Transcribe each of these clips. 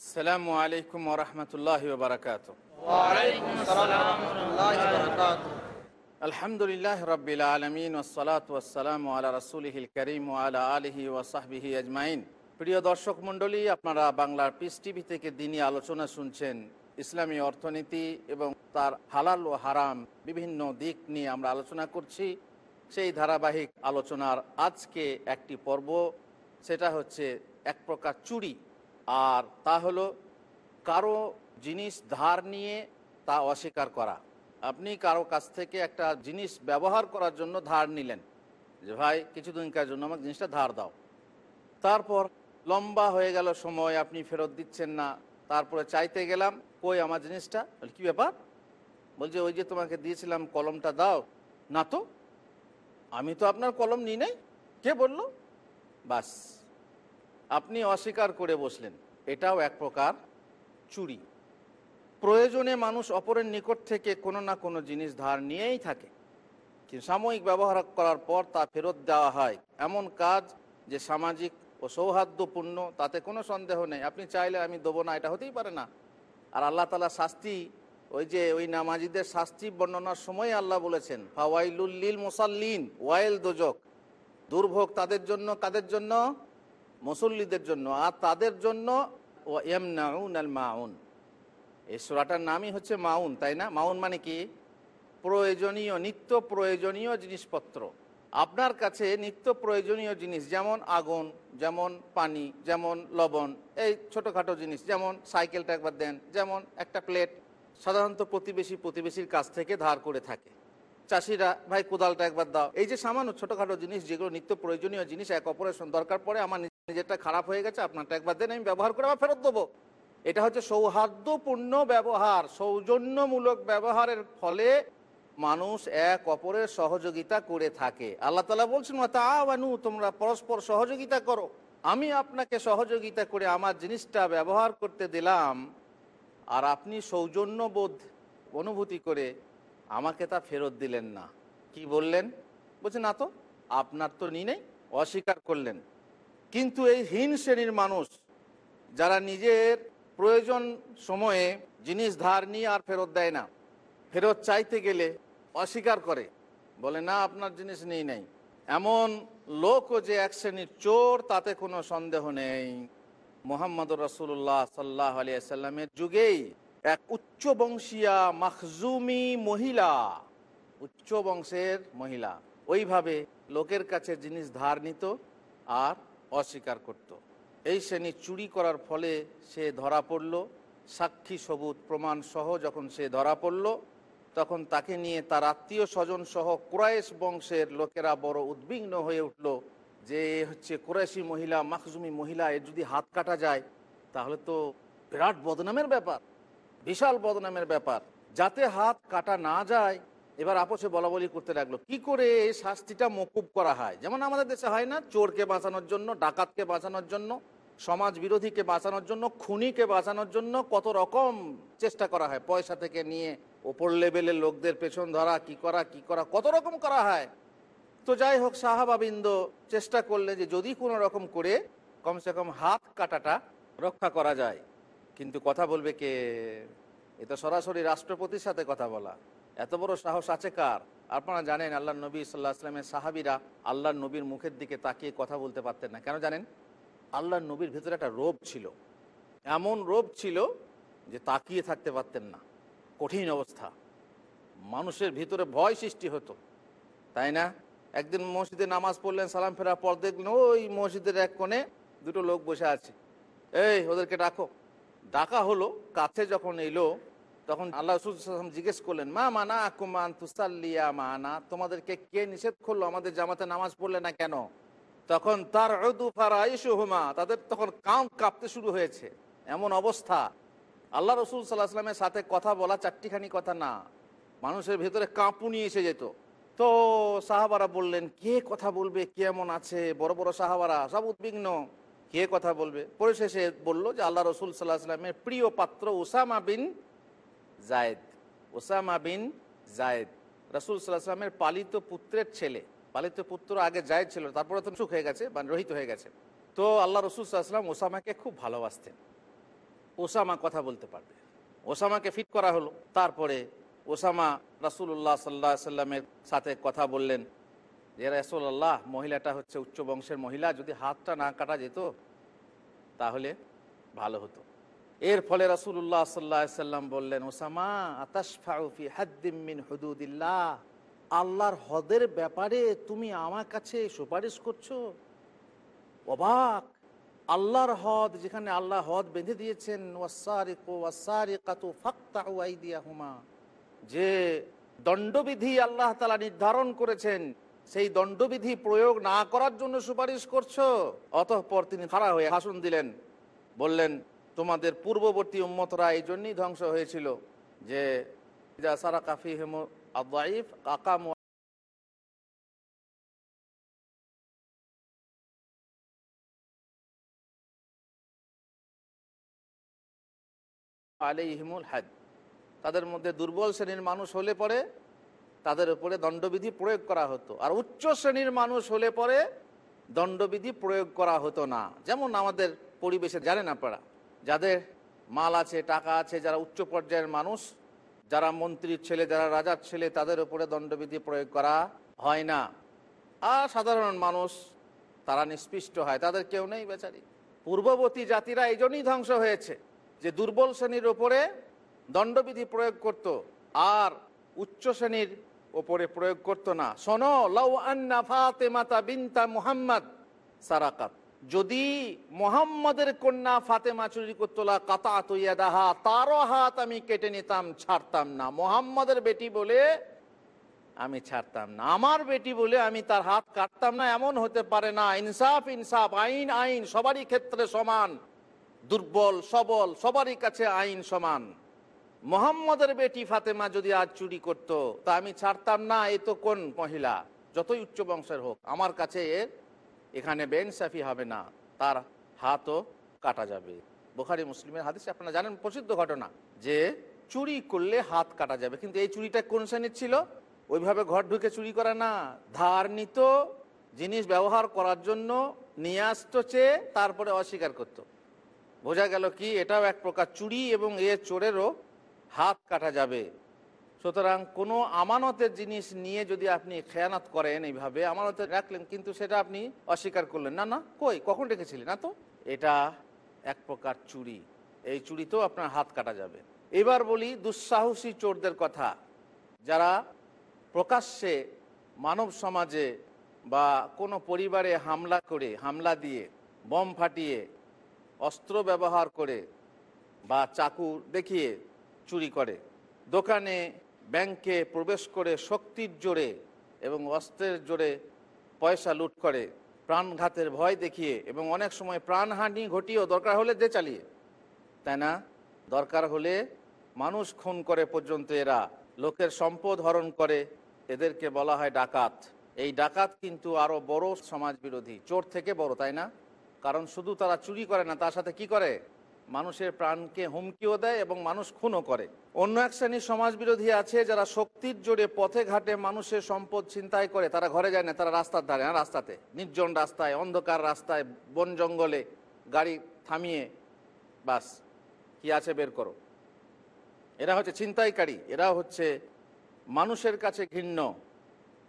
আসসালামু আলাইকুম ওরহমতুল্লাহ বারকাত আলহামদুলিল্লাহ রবিল আলমিন ওসলাত ওসালাম আলা রসুলহিল করিম আলা আলহি ওসাহবিহি আজমাইন প্রিয় দর্শক মণ্ডলী আপনারা বাংলার পিস টিভি থেকে দিনই আলোচনা শুনছেন ইসলামী অর্থনীতি এবং তার হালাল ও হারাম বিভিন্ন দিক নিয়ে আমরা আলোচনা করছি সেই ধারাবাহিক আলোচনার আজকে একটি পর্ব সেটা হচ্ছে এক প্রকার চুরি আর তা হলো কারও জিনিস ধার নিয়ে তা অস্বীকার করা। আপনি কারও কাছ থেকে একটা জিনিস ব্যবহার করার জন্য ধার নিলেন যে, ভাই কিছুদিনকার জন্য আমাকে জিনিসটা ধার দাও। তারপর লম্বা হয়ে গেল সময়, আপনি ফেরত দিচ্ছেন না। তারপরে চাইতে গেলাম, কই আমার জিনিসটা? কি ব্যাপার? বলছে, ওই যে তোমাকে দিয়েছিলাম, কলমটা দাও। না তো, আমি তো আপনার কলম নিই নাই। কে বলল? বাস, আপনি অস্বীকার করে বসলেন। এটাও এক প্রকার চুরি। প্রয়োজনে মানুষ অপরের নিকট থেকে কোনো না কোনো জিনিস ধার নিয়েই থাকে। কিন্তু সাময়িক ব্যবহার করার পর তা ফেরত দেওয়া হয়। এমন কাজ যে সামাজিক ও সৌহার্দ্যপূর্ণ, তাতে কোনো সন্দেহ নেই। আপনি চাইলে আমি দেবো না, এটা হতেই পারে না। আর আল্লাহ তালা শাস্তি, ওই যে ওই নামাজিদের শাস্তি বর্ণনার সময় আল্লাহ বলেছেন ফাওয়াইলুল্লিল মুসাল্লিন, ওয়াইল দোজক। দুর্ভোগ তাদের জন্য, কাদের জন্য? মুসল্লিদের জন্য। আর তাদের জন্য ও এম নাউন আল মাউন এই সোরাটার নামই হচ্ছে মাউন, তাই না? মাউন মানে কি? প্রয়োজনীয়, নিত্য প্রয়োজনীয় জিনিসপত্র। আপনার কাছে নিত্য প্রয়োজনীয় জিনিস, যেমন আগুন, যেমন পানি, যেমন লবণ, এই ছোটোখাটো জিনিস, যেমন সাইকেলটা একবার দেন, যেমন একটা প্লেট, সাধারণত প্রতিবেশী প্রতিবেশীর কাছ থেকে ধার করে থাকে। চাষিরা, ভাই, কোদালটা একবার দাও। এই যে সামান্য ছোটোখাটো জিনিস, যেগুলো নিত্য প্রয়োজনীয় জিনিস, এক অপরের দরকার পড়ে, আমার নিজেরটা খারাপ হয়ে গেছে, আপনারটা একবার দেন, আমি ব্যবহার করে আবার ফেরত দেবো। এটা হচ্ছে সৌহার্দ্যপূর্ণ ব্যবহার, সৌজন্যমূলক ব্যবহারের ফলে মানুষ এক অপরের সহযোগিতা করে থাকে। আল্লাহ তালা বলছেন তাওয়ানু তোমরা পরস্পর সহযোগিতা করো। আমি আপনাকে সহযোগিতা করে আমার জিনিসটা ব্যবহার করতে দিলাম, আর আপনি সৌজন্যবোধ অনুভূতি করে আমাকে তা ফেরত দিলেন না। কি বললেন? বলছে, না তো, আপনার তো নি নেই, অস্বীকার করলেন। কিন্তু এই হীন শ্রেণির মানুষ যারা নিজের প্রয়োজন সময়ে জিনিস ধার নিয়ে আর ফেরত দেয় না, ফেরত চাইতে গেলে অস্বীকার করে, বলে, না, আপনার জিনিস নেই নাই। এমন লোকও যে এক শ্রেণির চোর, তাতে কোনো সন্দেহ নেই। মোহাম্মদ রসুল্লাহ সাল্লাহ আলিয়াল্লামের যুগেই এক উচ্চ বংশীয়া মাখজুমি মহিলা উচ্চ বংশের মহিলা, ওইভাবে লোকের কাছে জিনিস ধার নিত আর অস্বীকার করত। এই শ্রেণি চুরি করার ফলে সে ধরা পড়ল সাক্ষী সবুত প্রমাণ সহ যখন সে ধরা পড়ল, তখন তাকে নিয়ে তার আত্মীয় স্বজন সহ কুরাইশ বংশের লোকেরা বড় উদ্বিগ্ন হয়ে উঠল যে হচ্ছে কুরাইশি মহিলা, মাখজুমি মহিলা, এর যদি হাত কাটা যায়, তাহলে তো বিরাট বদনামের ব্যাপার, বিশাল বদনামের ব্যাপার যাতে হাত কাটা না যায় এবার আপোষে বলা বলি করতে লাগল, কি করে এই শাস্তিটা মকুব করা হয়? যেমন আমাদের দেশে হয় না, চোরকে বাঁচানোর জন্য, ডাকাতকে বাঁচানোর জন্য, সমাজ বিরোধীকে বাঁচানোর জন্য, খুনিকে বাঁচানোর জন্য কত রকম চেষ্টা করা হয়? পয়সা থেকে নিয়ে ওপর লেভেলের লোকদের পেছন ধরা, কি করা কি করা, কত রকম করা হয়? তো যাই হোক, সাহাবাবিন্দ চেষ্টা করলে যে যদি কোনো রকম করে কমসে কম হাত কাটাটা রক্ষা করা যায়। কিন্তু কথা বলবে কে? এ তো সরাসরি রাষ্ট্রপতির সাথে কথা বলা। এত বড় সাহস আছে কার? আপনারা জানেন আল্লাহ নবী সাল্লাহ আসলামের সাহাবিরা আল্লাহ নবীর মুখের দিকে তাকিয়ে কথা বলতে পারতেন না। কেন জানেন? আল্লাহ নবীর ভেতরে একটা রোগ ছিল। এমন রোগ ছিল যে তাকিয়ে থাকতে পারতেন না। কঠিন অবস্থা। মানুষের ভিতরে ভয় সৃষ্টি হতো। তাই না? একদিন মসজিদে নামাজ পড়লেন, সালাম ফেরার পর দেখলেন ওই মসজিদের এক কোণে দুটো লোক বসে আছে। এই, ওদেরকে ডাকো। ডাকা হলো, কাছে যখন এলো তখন আল্লাহ রসুল জিজ্ঞেস করলেন, মা মানা আকুমান তুসাল্লিয়া মানা? তোমাদেরকে কে নিষেধ করল? আমাদের জামাতে নামাজ পড়লে না কেন? তখন তার হুমা তাদের তখন কাম কাঁপতে শুরু হয়েছে। এমন অবস্থা। আল্লাহ রসুল সাল্লাহ আসলামের সাথে কথা বলা চারটিখানি কথা না। মানুষের ভেতরে কাঁপুনি এসে যেত। তো সাহাবারা বললেন, কে কথা বলবে? কে এমন আছে? বড় বড় সাহাবারা, সব উদ্বিগ্ন। কে কথা বলবে? পরিশেষে বলল যে, আল্লাহ রসুল সাল্লাহ আসলামের প্রিয় পাত্র Osama bin Zaid, Osama bin Zaid. রসুল সাল্লাহ আসলামের পালিত পুত্রের ছেলে, পালিত পুত্র আগে জায়েদ ছিল, তারপরে তো সুখ হয়ে গেছে বা রহিত হয়ে গেছে। তো আল্লাহ রসুল সাল্লাহ আসলাম ওসামাকে খুব ভালোবাসতেন। ওসামা কথা বলতে পারবে। ওসামাকে ফিট করা হলো। তারপরে ওসামা রাসুল্লাহ সাল্লাহ সাল্লামের সাথে কথা বললেন যে রাসুল্লাহ মহিলাটা হচ্ছে উচ্চ বংশের মহিলা, যদি হাতটা না কাটা যেত, তাহলে ভালো হতো। এর ফলে রাসুল্লাহ সাল্লাহ সাল্লাম বললেন, ওসামা আতাসফি হাদ্দিমিন হুদুদিল্লাহ। আল্লাহর হদের ব্যাপারে তুমি আমার কাছে সুপারিশ করছ? অবাক। আল্লাহর হদ, যেখানে আল্লাহ হদ বেঁধে দিয়েছেন ফাক্তাউ আইদিয়াহুমা। যে দণ্ডবিধি আল্লাহ তালা নির্ধারণ করেছেন, সেই দণ্ডবিধি প্রয়োগ না করার জন্য সুপারিশ করছ। অতঃপর তিনি খাড়া হয়ে হাসুন দিলেন, বললেন তোমাদের পূর্ববর্তী উম্মতরা এই জন্যই ধ্বংস হয়েছিল যে সারা কাফি হেম আদাইফ কাকাম আলাইহিমুল হাদ। তাদের মধ্যে দুর্বল শ্রেণির মানুষ হলে পরে তাদের উপরে দণ্ডবিধি প্রয়োগ করা হতো। আর উচ্চ শ্রেণির মানুষ হলে পরে দণ্ডবিধি প্রয়োগ করা হতো না। যেমন আমাদের পরিবেশে, জানেন আপনারা? যাদের মাল আছে, টাকা আছে, যারা উচ্চ পর্যায়ের মানুষ, যারা মন্ত্রীর ছেলে, যারা রাজার ছেলে, তাদের উপরে দণ্ডবিধি প্রয়োগ করা হয় না। আর সাধারণ মানুষ, তারা নিষ্পিষ্ট হয়। তাদের কেউ নেই বেচারি। পূর্ববর্তী জাতিরা এই জন্যই ধ্বংস হয়েছে যে দুর্বল শ্রেণির ওপরে দণ্ডবিধি প্রয়োগ করত আর উচ্চ শ্রেণির ওপরে প্রয়োগ করত না। শোনো, লাউ আন্না ফাতেমাতা বিনতা মুহাম্মদ সারাকাত। যদি মোহাম্মদের কন্যা ফাতেমা চুরি করতো, লা কাতা দাহা তারও হাত আমি কেটে নিতাম, ছাড়তাম না। মোহাম্মদের বেটি বলে আমি ছাড়তাম না। আমার বেটি বলে আমি তার হাত কাটতাম না, এমন হতে পারে না। ইনসাফ ইনসাফ, আইন আইন, সবারই ক্ষেত্রে সমান। দুর্বল, সবল, সবারই কাছে আইন সমান। মোহাম্মদের বেটি ফাতেমা যদি আজ চুরি করত, তা আমি ছাড়তাম না। এ তো কোন মহিলা? যতই উচ্চ বংশের হোক, আমার কাছে এর এখানে বেনসাফি হবে না, তার হাতও কাটা যাবে। বোখারি, মুসলিমের হাদিসে আপনারা জানেন প্রসিদ্ধ ঘটনা যে চুরি করলে হাত কাটা যাবে। কিন্তু এই চুরিটা কোন শ্রেণির ছিল? ওইভাবে ঘর ঢুকে চুরি করে না। ধার নিত, জিনিস ব্যবহার করার জন্য নিয়ে আসতো চেয়ে তারপরে অস্বীকার করতো। বোঝা গেল কি? এটাও এক প্রকার চুরি এবং এ চোরেরও হাত কাটা যাবে। সুতরাং কোনো আমানতের জিনিস নিয়ে যদি আপনি খেয়ানত করেন এইভাবে আমানতে রাখলেন, কিন্তু সেটা আপনি অস্বীকার করলেন। না না, কই? কখন রেখেছিলেন? না তো? এটা এক প্রকার চুরি। এই চুরিতেও আপনার হাত কাটা যাবে। এবার বলি দুঃসাহসী চোরদের কথা। যারা প্রকাশ্যে মানব সমাজে বা কোনো পরিবারে হামলা করে, হামলা দিয়ে, বম ফাটিয়ে, অস্ত্র ব্যবহার করে বা চাকু দেখিয়ে চুরি করে, দোকানে ব্যাংকে প্রবেশ করে শক্তির জোরে এবং অস্ত্রের জোরে পয়সা লুট করে, প্রাণঘাতের ভয় দেখিয়ে এবং অনেক সময় প্রাণহানি ঘটিয়েও দরকার হলে দে চালিয়ে। তাই না? দরকার হলে মানুষ খুন করে পর্যন্ত এরা, লোকের সম্পদ হরণ করে। এদেরকে বলা হয় ডাকাত। এই ডাকাত কিন্তু আরও বড় সমাজ বিরোধী চোর থেকে বড়, তাই না? কারণ শুধু তারা চুরি করে না, তার সাথে কি করে? মানুষের প্রাণকে হুমকিও দেয় এবং মানুষ খুনও করে। অন্য এক শ্রেণির সমাজ বিরোধী আছে যারা শক্তির জোরে পথে ঘাটে মানুষের সম্পদ ছিনতাই করে। তারা ঘরে যায় না, তারা রাস্তার ধারে হ্যাঁ রাস্তাতে। নির্জন রাস্তায়, অন্ধকার রাস্তায়, বন জঙ্গলে গাড়ি থামিয়ে, বাস, কি আছে বের করো। এরা হচ্ছে ছিনতাইকারী, এরা হচ্ছে মানুষের কাছে ঘৃণ্য,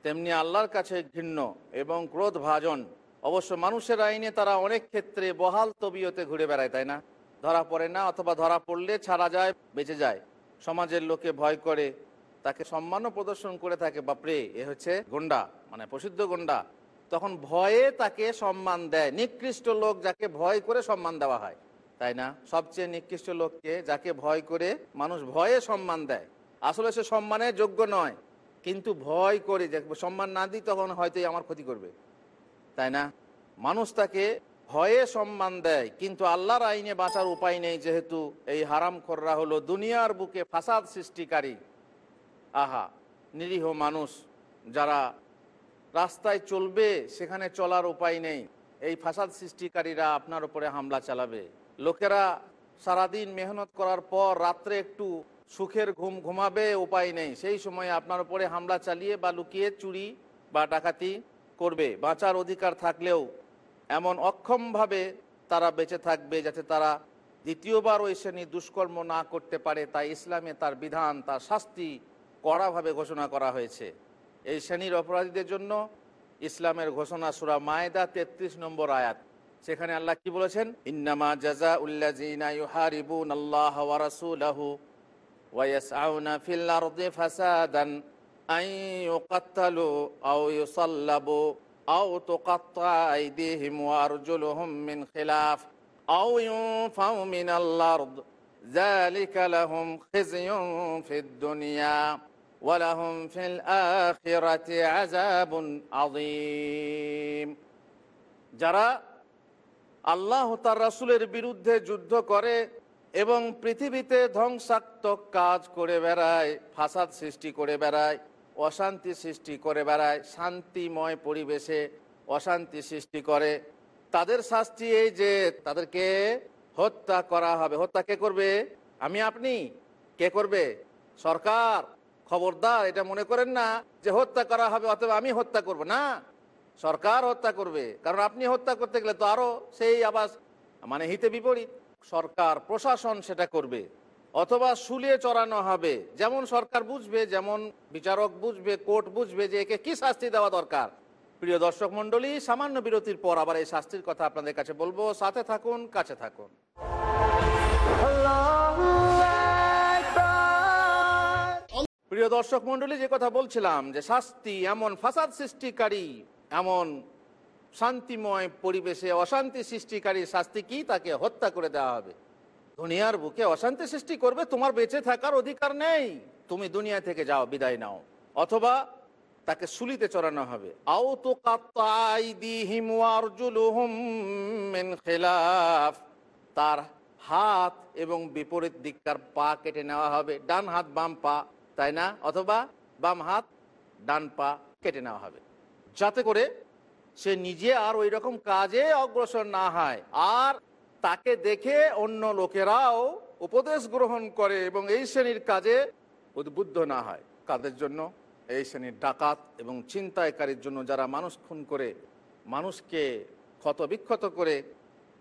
তেমনি আল্লাহর কাছে ঘৃণ্য এবং ক্রোধ ভাজন। অবশ্য মানুষের আইনে তারা অনেক ক্ষেত্রে বহাল তবিয়তে ঘুরে বেড়ায়, তাই না? ধরা পড়ে না অথবা ধরা পড়লে ছাড়া যায়, বেঁচে যায়। সমাজের লোকে ভয় করে, তাকে সম্মানও প্রদর্শন করে থাকে, বাপরে, এ হচ্ছে গন্ডা মানে প্রসিদ্ধ গন্ডা। তখন ভয়ে তাকে সম্মান দেয়, নিকৃষ্ট লোক যাকে ভয় করে সম্মান দেওয়া হয়, তাই না? সবচেয়ে নিকৃষ্ট লোককে যাকে ভয় করে মানুষ ভয়ে সম্মান দেয়। আসলে সে সম্মানের যোগ্য নয়, কিন্তু ভয় করে যে, সম্মান না দিই তখন হয়তো আমার ক্ষতি করবে, তাই না? মানুষ তাকে ভয়ে সম্মান দেয়, কিন্তু আল্লাহর আইনে বাঁচার উপায় নেই যেহেতু এই হারাম খররা হলো দুনিয়ার বুকে ফাসাদ সৃষ্টিকারী। আহা, নিরীহ মানুষ যারা রাস্তায় চলবে, সেখানে চলার উপায় নেই। এই ফাসাদ সৃষ্টিকারীরা আপনার উপরে হামলা চালাবে। লোকেরা সারাদিন মেহনত করার পর রাত্রে একটু সুখের ঘুম ঘুমাবে, উপায় নেই। সেই সময় আপনার উপরে হামলা চালিয়ে বা লুকিয়ে চুরি বা ডাকাতি করবে। বাঁচার অধিকার থাকলেও এমন অক্ষমভাবে তারা বেঁচে থাকবে যাতে তারা দ্বিতীয়বার ওই শ্রেণি দুষ্কর্ম না করতে পারে, তাই ইসলামে তার বিধান, তার শাস্তি কড়াভাবে ঘোষণা করা হয়েছে। এই শ্রেণির অপরাধীদের জন্য ইসলামের ঘোষণা সুরা মায়দা তেত্রিশ নম্বর আয়াত। সেখানে আল্লাহ কি বলেছেন? ইন্নামা জাজা উল্লাজিনা ইউহারিবুন আল্লাহ ওয়া রাসূলাহু ওয়া ইয়াসআউনা ফিল আরদি ফাসাদান আন আও তুকাত্তাইদিহিম ওয়ারজুলুহুম মিন খিলাফ, আও ইউনফাউ মিনাল আরদ যালিকা লাহুম খিজিয়ুন ফিদ দুনিয়া, ওয়া লাহুম ফিল আখিরাতি আযাবুন আযীম। যারা আল্লাহ তার রাসূলের বিরুদ্ধে যুদ্ধ করে এবং পৃথিবীতে ধ্বংসাত্মক কাজ করে বেড়ায়, ফাসাদ সৃষ্টি করে বেড়ায় অশান্তি সৃষ্টি করে বেড়ায়, শান্তিময় পরিবেশে অশান্তি সৃষ্টি করে। তাদের শাস্তি এই যে তাদেরকে হত্যা করা হবে। হত্যা কে করবে? আমি, আপনি। কে করবে? সরকার। খবরদার, এটা মনে করেন না যে হত্যা করা হবে অথবা আমি হত্যা করব। না, সরকার হত্যা করবে। কারণ আপনি হত্যা করতে গেলে তো আরও সেই আবাস মানে হিতে বিপরীত। সরকার, প্রশাসন সেটা করবে। অথবা শুলিয়ে চড়ানো হবে। যেমন সরকার বুঝবে, যেমন বিচারক বুঝবে, কোর্ট বুঝবে যে একে কি শাস্তি দেওয়া দরকার। প্রিয় দর্শক মন্ডলী সামান্য বিরতির পর আবার এই শাস্তির কথা আপনাদের কাছে বলব। সাথে থাকুন, কাছে থাকুন। প্রিয় দর্শক মন্ডলী যে কথা বলছিলাম যে শাস্তি এমন ফাসাদ সৃষ্টিকারী, এমন শান্তিময় পরিবেশে অশান্তি সৃষ্টিকারী শাস্তি কি তাকে হত্যা করে দেওয়া হবে? দুনিয়ার বুকে অশান্তি সৃষ্টি করবে, তোমার বেঁচে থাকার অধিকার নেই। তুমি দুনিয়া থেকে যাও, বিদায় নাও। অথবা তাকে সুলিতে চড়ানো হবে। আও তো খিলাফ। তার হাত এবং বিপরীত দিককার পা কেটে নেওয়া হবে, ডান হাত, বাম পা, তাই না? অথবা বাম হাত, ডান পা কেটে নেওয়া হবে। যাতে করে সে নিজে আর ওই রকম কাজে অগ্রসর না হয়। আর তাকে দেখে অন্য লোকেরাও উপদেশ গ্রহণ করে এবং এই শ্রেণির কাজে উদ্বুদ্ধ না হয়। কাদের জন্য? এই শ্রেণির ডাকাত এবং চিন্তায়কারীর জন্য যারা মানুষ খুন করে, মানুষকে ক্ষতবিক্ষত করে,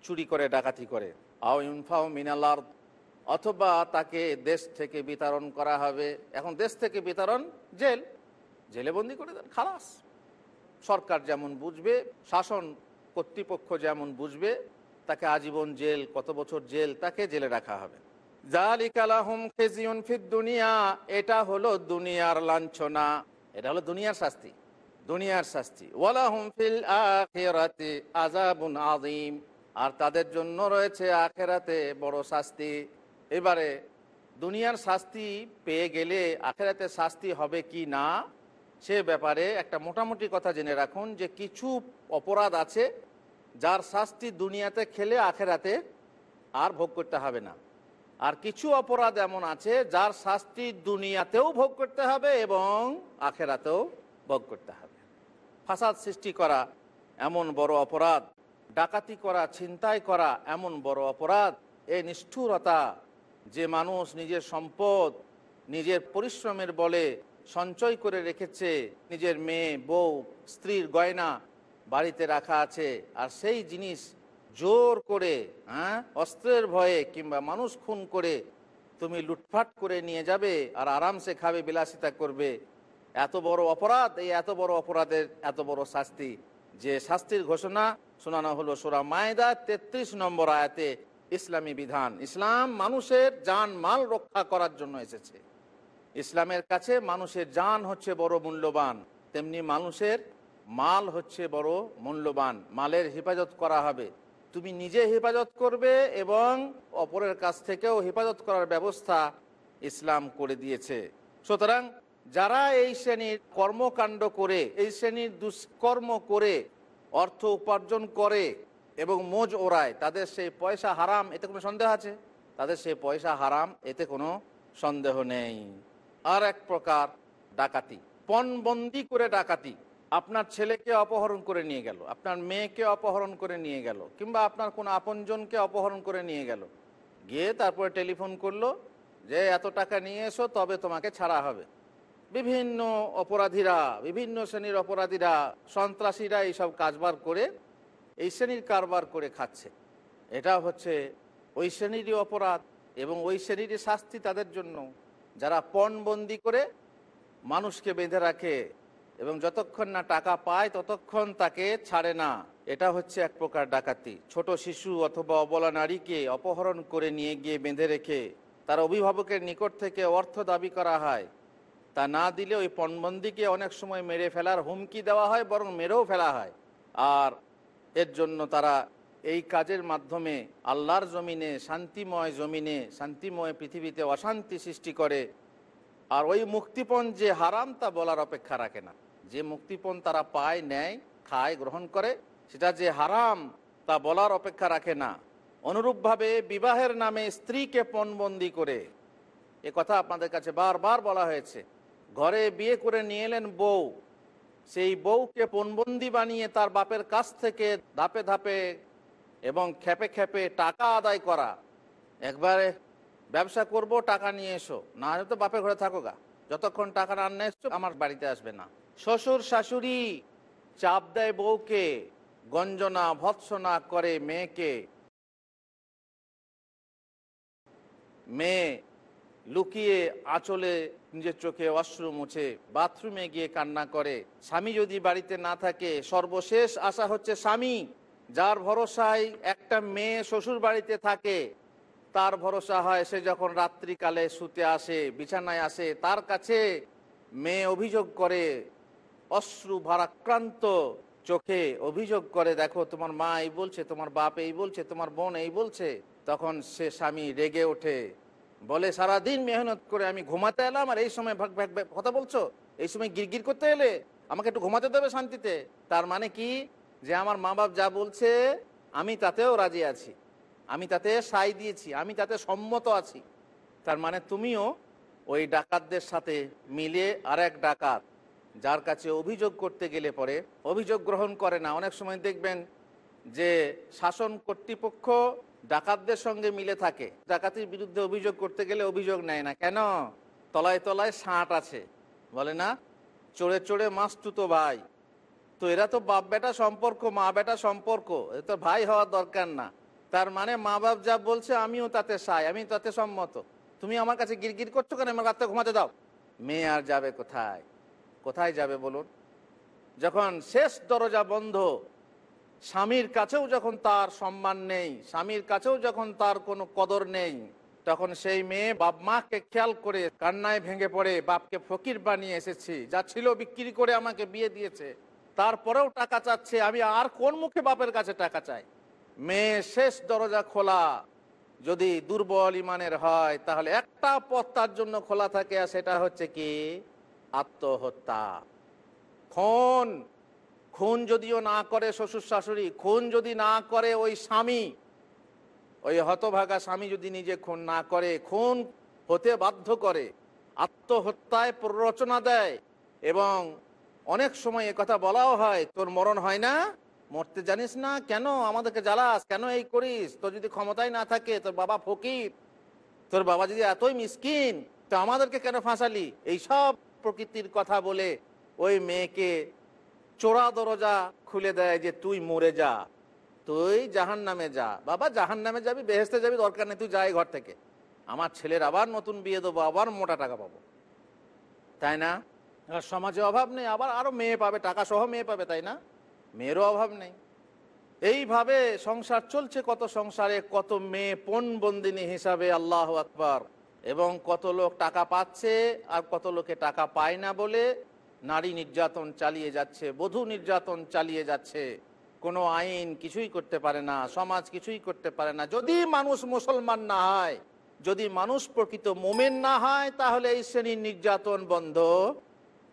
চুরি করে, ডাকাতি করে। আও ইনফাও মিনালার অথবা তাকে দেশ থেকে বিতরণ করা হবে। এখন দেশ থেকে বিতরণ জেল। জেলে বন্দি করে দেন, খালাস। সরকার যেমন বুঝবে, শাসন কর্তৃপক্ষ যেমন বুঝবে তাকে আজীবন জেল, কত বছর জেল, তাকে জেলে রাখা হবে। দুনিয়া, এটা হলো দুনিয়ার লাঞ্ছনা। এটা হলো দুনিয়ার শাস্তি দুনিয়ার শাস্তি। আযাবুন আযীম। আর তাদের জন্য রয়েছে আখেরাতে বড় শাস্তি। এবারে দুনিয়ার শাস্তি পেয়ে গেলে আখেরাতে শাস্তি হবে কি না, সে ব্যাপারে একটা মোটামুটি কথা জেনে রাখুন যে কিছু অপরাধ আছে যার শাস্তি দুনিয়াতে খেলে আখেরাতে আর ভোগ করতে হবে না। আর কিছু অপরাধ এমন আছে যার শাস্তি দুনিয়াতেও ভোগ করতে হবে এবং আখেরাতেও ভোগ করতে হবে। ফাসাদ সৃষ্টি করা এমন বড় অপরাধ, ডাকাতি করা, ছিনতাই করা এমন বড় অপরাধ। এ নিষ্ঠুরতা, যে মানুষ নিজের সম্পদ, নিজের পরিশ্রমের বলে সঞ্চয় করে রেখেছে, নিজের মেয়ে, বউ, স্ত্রীর গয়না বাড়িতে রাখা আছে, আর সেই জিনিস জোর করে হ্যাঁ অস্ত্রের ভয়ে কিংবা মানুষ খুন করে তুমি লুটফাট করে নিয়ে যাবে আর আরামসে খাবে, বিলাসিতা করবে। এত বড় অপরাধ, এই এত বড় অপরাধের এত বড় শাস্তি। যে শাস্তির ঘোষণা শোনানো হলো সোরা মায়দা তেত্রিশ নম্বর আয়াতে, ইসলামী বিধান। ইসলাম মানুষের জান মাল রক্ষা করার জন্য এসেছে। ইসলামের কাছে মানুষের জান হচ্ছে বড় মূল্যবান। তেমনি মানুষের মাল হচ্ছে বড় মূল্যবান, মালের হেফাজত করা হবে। তুমি নিজে হেফাজত করবে এবং অপরের কাছ থেকেও হেফাজত করার ব্যবস্থা ইসলাম করে দিয়েছে। সুতরাং যারা এই শ্রেণির কর্মকাণ্ড করে, এই শ্রেণির দুষ্কর্ম করে, অর্থ উপার্জন করে এবং মোজ ওড়ায়, তাদের সেই পয়সা হারাম, এতে কোনো সন্দেহ আছে? তাদের সেই পয়সা হারাম, এতে কোনো সন্দেহ নেই। আর এক প্রকার ডাকাতি, পণবন্দি করে ডাকাতি। আপনার ছেলেকে অপহরণ করে নিয়ে গেল, আপনার মেয়েকে অপহরণ করে নিয়ে গেল, কিংবা আপনার কোনো আপনজনকে অপহরণ করে নিয়ে গেল। গিয়ে তারপরে টেলিফোন করল যে, এত টাকা নিয়ে এসো, তবে তোমাকে ছাড়া হবে। বিভিন্ন অপরাধীরা, বিভিন্ন শ্রেণির অপরাধীরা, সন্ত্রাসীরা এইসব কাজবার করে, এই শ্রেণির কারবার করে খাচ্ছে। এটা হচ্ছে ওই শ্রেণীরই অপরাধ এবং ওই শ্রেণীরই শাস্তি তাদের জন্য। যারা পণবন্দি করে মানুষকে বেঁধে রাখে এবং যতক্ষণ না টাকা পায়, ততক্ষণ তাকে ছাড়ে না। এটা হচ্ছে এক প্রকার ডাকাতি। ছোট শিশু অথবা অবলা নারীকে অপহরণ করে নিয়ে গিয়ে বেঁধে রেখে তার অভিভাবকের নিকট থেকে অর্থ দাবি করা হয়। তা না দিলে ওই পণবন্দিকে অনেক সময় মেরে ফেলার হুমকি দেওয়া হয়, বরং মেরেও ফেলা হয়। আর এর জন্য তারা এই কাজের মাধ্যমে আল্লাহর জমিনে, শান্তিময় জমিনে, শান্তিময় পৃথিবীতে অশান্তি সৃষ্টি করে। আর ওই মুক্তিপণ যে হারাম, তা বলার অপেক্ষা রাখে না। যে মুক্তিপণ তারা পায়, নেয়, খায়, গ্রহণ করে, সেটা যে হারাম তা বলার অপেক্ষা রাখে না। অনুরূপভাবে বিবাহের নামে স্ত্রীকে পণবন্দি করে। এ কথা আপনাদের কাছে বারবার বলা হয়েছে। ঘরে বিয়ে করে নিয়ে এলেন বউ। সেই বউকে পণবন্দি বানিয়ে তার বাপের কাছ থেকে ধাপে ধাপে এবং খেপে খেপে টাকা আদায় করা। একবারে ব্যবসা করব, টাকা নিয়ে এসো। না হলে তো বাপের ঘরে থাকো গা। যতক্ষণ টাকা না এসছো আমার বাড়িতে আসবে না। শ্বশুর শাশুড়ি চাপ দেয় বউকে, গঞ্জনা ভৎসনা করে মেয়েকে। মেয়ে লুকিয়ে আঁচলে নিজের চোখে অশ্রু মুছে, বাথরুমে গিয়ে কান্না করে। স্বামী যদি বাড়িতে না থাকে, সর্বশেষ আশা হচ্ছে স্বামী। যার ভরসায় একটা মেয়ে শ্বশুর বাড়িতে থাকে, তার ভরসা হয় সে যখন রাত্রিকালে শুতে আসে, বিছানায় আসে, তার কাছে মেয়ে অভিযোগ করে অশ্রু ভারাক্রান্ত চোখে অভিযোগ করে, দেখো, তোমার মা এই বলছে, তোমার বাপ এই বলছে, তোমার বোন এই বলছে। তখন সে স্বামী রেগে ওঠে। বলে, সারাদিন মেহনত করে আমি ঘুমাতে এলাম আর এই সময় ভাগ ভাগ ভাগ, কথা বলছো? এই সময় গিরগির করতে এলে আমাকে একটু ঘুমাতে দেবে শান্তিতে? তার মানে কি? যে আমার মা বাপ যা বলছে, আমি তাতেও রাজি আছি। আমি তাতে সাই দিয়েছি, আমি তাতে সম্মত আছি। তার মানে তুমিও ওই ডাকাতদের সাথে মিলে আর এক ডাকাত যার কাছে অভিযোগ করতে গেলে পরে অভিযোগ গ্রহণ করে না। অনেক সময় দেখবেন যে শাসন কর্তৃপক্ষ ডাকাতদের সঙ্গে মিলে থাকে। ডাকাতির বিরুদ্ধে অভিযোগ করতে গেলে অভিযোগ নেয় না। কেন? তলায় তলায় সাঁট আছে। বলে না? চড়ে চড়ে মাস তুতো ভাই। তো এরা তো বাপ বেটা সম্পর্ক মা বেটা সম্পর্ক। এ তো ভাই হওয়ার দরকার না। তার মানে মা বাপ যা বলছে আমিও তাতে সাই আমি তাতে সম্মত। তুমি আমার কাছে গিরগির করছ কেন? আমার রাত্রে ঘুমাতে দাও। মেয়ে আর যাবে কোথায়? কোথায় যাবে বলুন? যখন শেষ দরজা বন্ধ, স্বামীর কাছেও যখন তার সম্মান নেই, স্বামীর কাছেও যখন তার কোনো কদর নেই, তখন সেই মেয়ে বাপ মাকে খেয়াল করে কান্নায় ভেঙে পড়ে, বাপকে ফকির বানিয়ে এসেছি, যা ছিল বিক্রি করে আমাকে বিয়ে দিয়েছে। তারপরেও টাকা চাচ্ছে, আমি আর কোন মুখে বাপের কাছে টাকা চাই? মেয়ে শেষ দরজা খোলা, যদি দুর্বল ইমানের হয়, তাহলে একটা পথ তার জন্য খোলা থাকে, আর সেটা হচ্ছে কি? আত্মহত্যা। খুন। খুন যদিও না করে শ্বশুর শাশুড়ি, খুন যদি না করে ওই স্বামী, ওই হতভাগা স্বামী যদি নিজে খুন না করে, খুন হতে বাধ্য করে, আত্মহত্যায় প্ররোচনা দেয় এবং অনেক সময় কথা বলাও হয়, তোর মরণ হয় না, মরতে জানিস না, কেন আমাদেরকে জ্বালাস, কেন এই করিস? তোর যদি ক্ষমতায় না থাকে, তোর বাবা ফকির, তোর বাবা যদি এতই মিসকিন, তো আমাদেরকে কেন ফাঁসালি? এই সব প্রকৃতির কথা বলে ওই মেয়েকে চোরা দরজা খুলে দেয় যে তুই মরে যা, তুই জাহান নামে যা। বাবা জাহান নামে যাবি বেহেস্তে যাবি, দরকার নেই, তুই যাই ঘর থেকে। আমার ছেলের আবার নতুন বিয়ে দেবো, আবার মোটা টাকা পাবো। তাই না? সমাজে অভাব নেই, আবার আরও মেয়ে পাবে টাকা সহ মেয়ে পাবে, তাই না? মেয়েরও অভাব নেই। এইভাবে সংসার চলছে, কত সংসারে, কত মেয়ে পণ বন্দিনী হিসাবে, আল্লাহ আকবার। এবং কত লোক টাকা পাচ্ছে আর কত লোকে টাকা পায় না বলে নারী নির্যাতন চালিয়ে যাচ্ছে, বধূ নির্যাতন চালিয়ে যাচ্ছে। কোনো আইন কিছুই করতে পারে না, সমাজ কিছুই করতে পারে না। যদি মানুষ মুসলমান না হয়, যদি মানুষ প্রকৃত মোমেন না হয়, তাহলে এই শ্রেণির নির্যাতন বন্ধ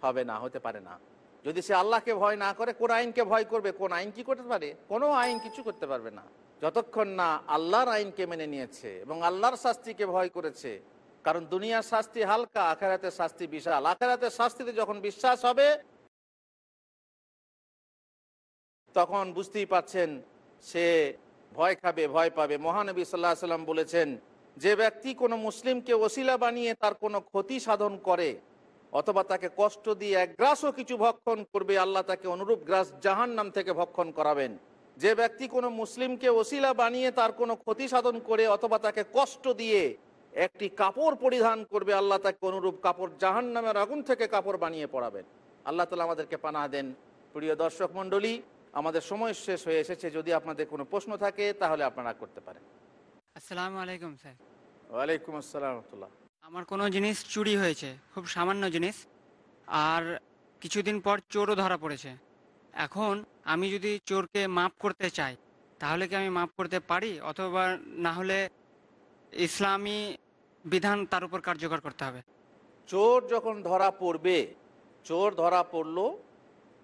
হবে না, হতে পারে না। যদি সে আল্লাহকে ভয় না করে, কোন আইনকে ভয় করবে? কোন আইন কি করতে পারে? কোনো আইন কিছু করতে পারবে না। যতক্ষণ না আল্লাহর আইনকে মেনে নিয়েছে এবং আল্লাহর শাস্তিকে ভয় করেছে কারণ দুনিয়ার শাস্তি হালকা, আখেরাতের শাস্তি বিশাল। আখেরাতের শাস্তিতে যখন বিশ্বাস হবে, তখন বুঝতেই পাচ্ছেন সে ভয় খাবে, ভয় পাবে। মহানবী সাল্লাহ সাল্লাম বলেছেন, যে ব্যক্তি কোনো মুসলিমকে ওসিলা বানিয়ে তার কোনো ক্ষতি সাধন করে, অথবা তাকে কষ্ট দিয়ে এক গ্রাসও কিছু ভক্ষণ করবে, আল্লাহ তাকে অনুরূপ গ্রাস জাহান নাম থেকে ভক্ষণ করাবেন। যে ব্যক্তি কোনো মুসলিমকে ওসিলা বানিয়ে তার কোনো ক্ষতি সাধন করে, অথবা তাকে কষ্ট দিয়ে একটি কাপড় পরিধান করবে আল্লাহ তাকে অনুরূপ কাপড় জাহান নামের আগুন থেকে কাপড় বানিয়ে পড়াবেন। আল্লাহ তালা আমাদেরকে পানা দেন। প্রিয় দর্শক মণ্ডলী আমাদের সময় শেষ হয়ে এসেছে। যদি আপনাদের কোনো প্রশ্ন থাকে তাহলে আপনারা করতে পারেন। আসসালামু আলাইকুম স্যার। ওয়ালাইকুম আসসালাম আমার কোনো জিনিস চুরি হয়েছে খুব সামান্য জিনিস আর কিছুদিন পর চোরও ধরা পড়েছে। এখন আমি যদি চোরকে মাফ করতে চাই তাহলে কি আমি মাফ করতে পারি? অথবা না হলে ইসলামী বিধান তার উপর কার্যকর করতে হবে। চোর যখন ধরা পড়বে, চোর ধরা পড়ল,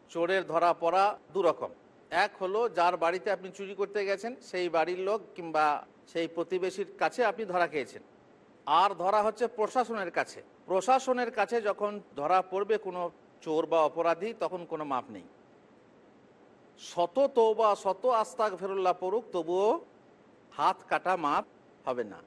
চোরের ধরা পড়া দুরকম এক হলো, যার বাড়িতে আপনি চুরি করতে গেছেন, সেই বাড়ির লোক কিংবা সেই প্রতিবেশীর কাছে আপনি ধরা খেয়েছেন। আর ধরা হচ্ছে প্রশাসনের কাছে। প্রশাসনের কাছে যখন ধরা পড়বে কোনো চোর বা অপরাধী, তখন কোনো মাপ নেই। শত তৌবা শত আস্তাক ফেরুল্লাহ পড়ুক, তবুও হাত কাটা মাপ হবে না।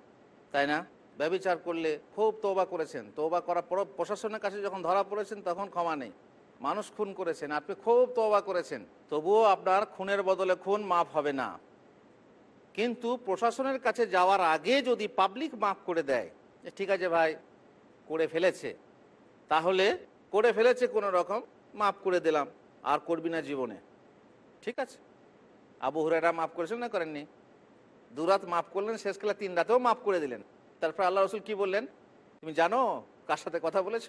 তাই না? ব্যবচার করলে খুব তৌবা করেছেন। তৌবা করার পর প্রশাসনের কাছে যখন ধরা পড়েছেন তখন ক্ষমা নেই। মানুষ খুন করেছেন, আপনি খুব তৌবা করেছেন। তবুও আপনার খুনের বদলে খুন মাফ হবে না। কিন্তু প্রশাসনের কাছে যাওয়ার আগে যদি পাবলিক মাফ করে দেয়, যে ঠিক আছে ভাই, করে ফেলেছে, তাহলে করে ফেলেছে কোনো রকম, মাফ করে দিলাম, আর করবি না জীবনে। ঠিক আছে? আবু মাফ করেছেন না করেননি? দুরাত মাফ করলেন শেষকালে তিন রাতেও মাফ করে দিলেন। তারপর আল্লাহ রসুল কি বললেন? তুমি জানো কার সাথে কথা বলেছ?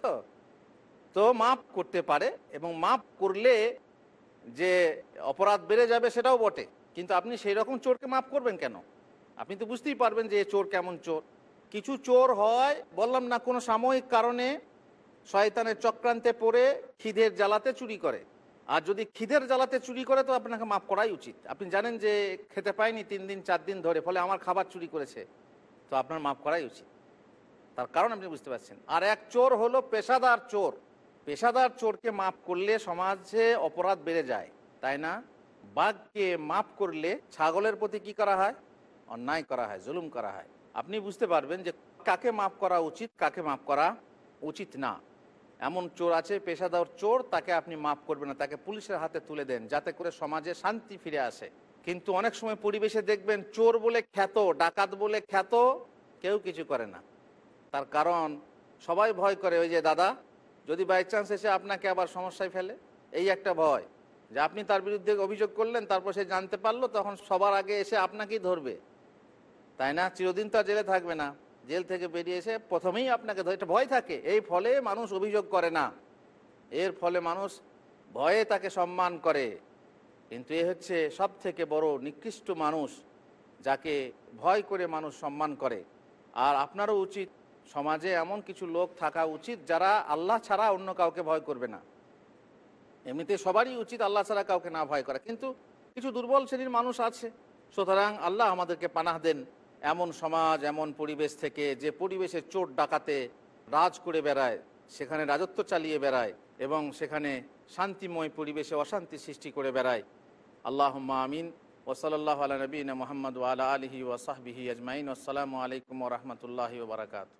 তো মাফ করতে পারে এবং মাফ করলে যে অপরাধ বেড়ে যাবে সেটাও বটে। কিন্তু আপনি সেই রকম চোরকে মাফ করবেন কেন? আপনি তো বুঝতেই পারবেন যে চোর কেমন চোর। কিছু চোর হয়, বললাম না, কোনো সাময়িক কারণে শয়তানের চক্রান্তে পড়ে খিদের জ্বালাতে চুরি করে। আর যদি খিদের জ্বালাতে চুরি করে, তো আপনাকে মাফ করাই উচিত। আপনি জানেন যে খেতে পায়নি তিন দিন, চার দিন ধরে, ফলে আমার খাবার চুরি করেছে। তো আপনার মাফ করাই উচিত। তার কারণ আপনি বুঝতে পারছেন। আর এক চোর হলো পেশাদার চোর। পেশাদার চোরকে মাফ করলে সমাজে অপরাধ বেড়ে যায়, তাই না? বাঘকে মাফ করলে ছাগলের প্রতি কি করা হয়? অন্যায় করা হয়, জুলুম করা হয়। আপনি বুঝতে পারবেন যে কাকে মাফ করা উচিত, কাকে মাফ করা উচিত না। এমন চোর আছে, পেশাদার চোর, তাকে আপনি মাফ করবেন না, তাকে পুলিশের হাতে তুলে দেন, যাতে করে সমাজে শান্তি ফিরে আসে। কিন্তু অনেক সময় পরিবেশে দেখবেন চোর বলে খ্যাত, ডাকাত বলে খ্যাত, কেউ কিছু করে না। তার কারণ সবাই ভয় করে, ওই যে দাদা, যদি বাই চান্স এসে আপনাকে আবার সমস্যায় ফেলে, এই একটা ভয় যে আপনি তার বিরুদ্ধে অভিযোগ করলেন, তারপর সে জানতে পারল, তখন সবার আগে এসে আপনাকেই ধরবে। তাই না? চিরদিন তো জেলে থাকবে না। জেল থেকে বেরিয়ে এসে প্রথমেই আপনাকে একটা ভয় থাকে। এই ফলে মানুষ অভিযোগ করে না। এর ফলে মানুষ ভয়ে তাকে সম্মান করে। কিন্তু এ হচ্ছে সব থেকে বড় নিকৃষ্ট মানুষ যাকে ভয় করে মানুষ সম্মান করে। আর আপনারও উচিত, সমাজে এমন কিছু লোক থাকা উচিত যারা আল্লাহ ছাড়া অন্য কাউকে ভয় করবে না। এমনিতে সবারই উচিত আল্লাহ ছাড়া কাউকে না ভয় করা। কিন্তু কিছু দুর্বল শ্রেণির মানুষ আছে, সুতরাং আল্লাহ আমাদেরকে পানাহ দেন। এমন সমাজ, এমন পরিবেশ থেকে যে পরিবেশে চোট ডাকাতে রাজ করে বেড়ায়, সেখানে রাজত্ব চালিয়ে বেড়ায় এবং সেখানে শান্তিময় পরিবেশে অশান্তি সৃষ্টি করে বেড়ায়। আল্লাহ আমিন ওসলাল্লাহ আলা নবীন মোহাম্মদ আলা আলহি ওসাহবিহি আজমাইন আসসালামু আলাইকুম রহমতুল্লাহি বারকাত